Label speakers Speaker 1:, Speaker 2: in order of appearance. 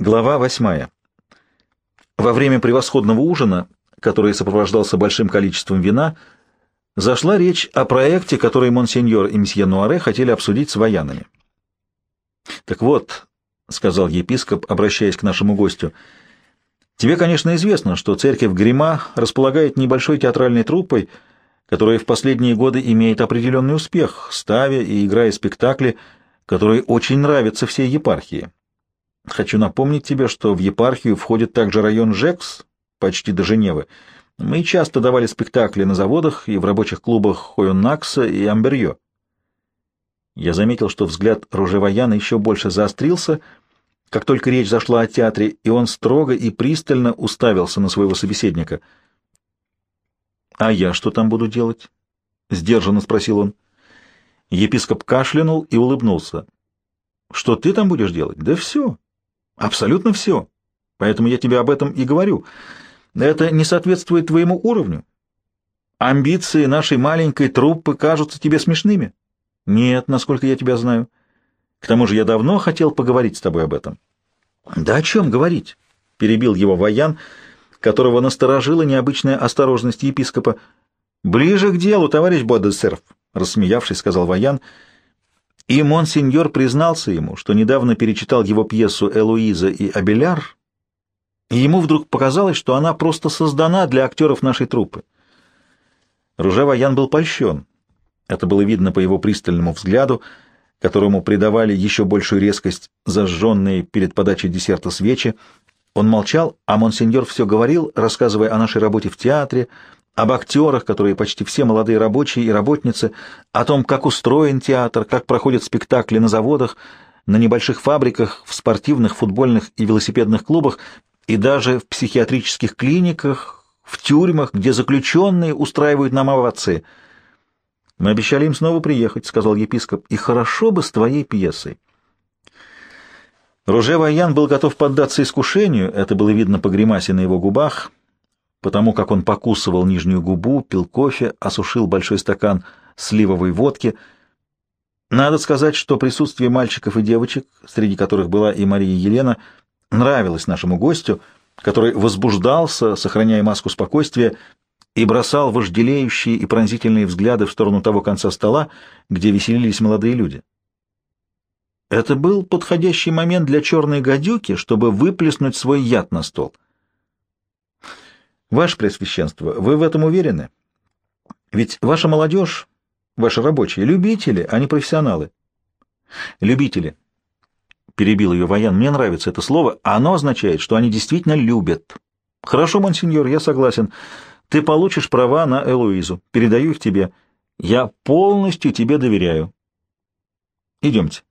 Speaker 1: Глава восьмая. Во время превосходного ужина, который сопровождался большим количеством вина, зашла речь о проекте, который монсеньор и мсье Нуаре хотели обсудить с воянами. «Так вот», — сказал епископ, обращаясь к нашему гостю, — «тебе, конечно, известно, что церковь Грима располагает небольшой театральной труппой, которая в последние годы имеет определенный успех, ставя и играя спектакли, которые очень нравятся всей епархии». Хочу напомнить тебе, что в епархию входит также район Жекс, почти до Женевы. Мы часто давали спектакли на заводах и в рабочих клубах Хойонакса и Амберье. Я заметил, что взгляд Ружеваяна еще больше заострился, как только речь зашла о театре, и он строго и пристально уставился на своего собеседника. «А я что там буду делать?» — сдержанно спросил он. Епископ кашлянул и улыбнулся. «Что ты там будешь делать? Да все. Абсолютно все. Поэтому я тебе об этом и говорю. Это не соответствует твоему уровню. Амбиции нашей маленькой труппы кажутся тебе смешными? Нет, насколько я тебя знаю. К тому же я давно хотел поговорить с тобой об этом. Да о чем говорить? Перебил его Ваян, которого насторожила необычная осторожность епископа. Ближе к делу, товарищ Бодесерф, рассмеявшись, сказал Ваян, — и монсеньор признался ему, что недавно перечитал его пьесу «Элуиза и Абеляр», и ему вдруг показалось, что она просто создана для актеров нашей труппы. Руже Ваян был польщен. Это было видно по его пристальному взгляду, которому придавали еще большую резкость зажженные перед подачей десерта свечи. Он молчал, а монсеньор все говорил, рассказывая о нашей работе в театре, об актерах, которые почти все молодые рабочие и работницы, о том, как устроен театр, как проходят спектакли на заводах, на небольших фабриках, в спортивных, футбольных и велосипедных клубах и даже в психиатрических клиниках, в тюрьмах, где заключенные устраивают нам овации. «Мы обещали им снова приехать», — сказал епископ, — «и хорошо бы с твоей пьесой». Руже Ваян был готов поддаться искушению, это было видно по гримасе на его губах — потому как он покусывал нижнюю губу, пил кофе, осушил большой стакан сливовой водки. Надо сказать, что присутствие мальчиков и девочек, среди которых была и Мария Елена, нравилось нашему гостю, который возбуждался, сохраняя маску спокойствия, и бросал вожделеющие и пронзительные взгляды в сторону того конца стола, где веселились молодые люди. Это был подходящий момент для черной гадюки, чтобы выплеснуть свой яд на стол — Ваше Пресвященство, вы в этом уверены? Ведь ваша молодежь, ваши рабочие, любители, а не профессионалы. Любители. Перебил ее Ваян. Мне нравится это слово. Оно означает, что они действительно любят. Хорошо, монсеньор, я согласен. Ты получишь права на Элуизу. Передаю их тебе. Я полностью тебе доверяю. Идемте.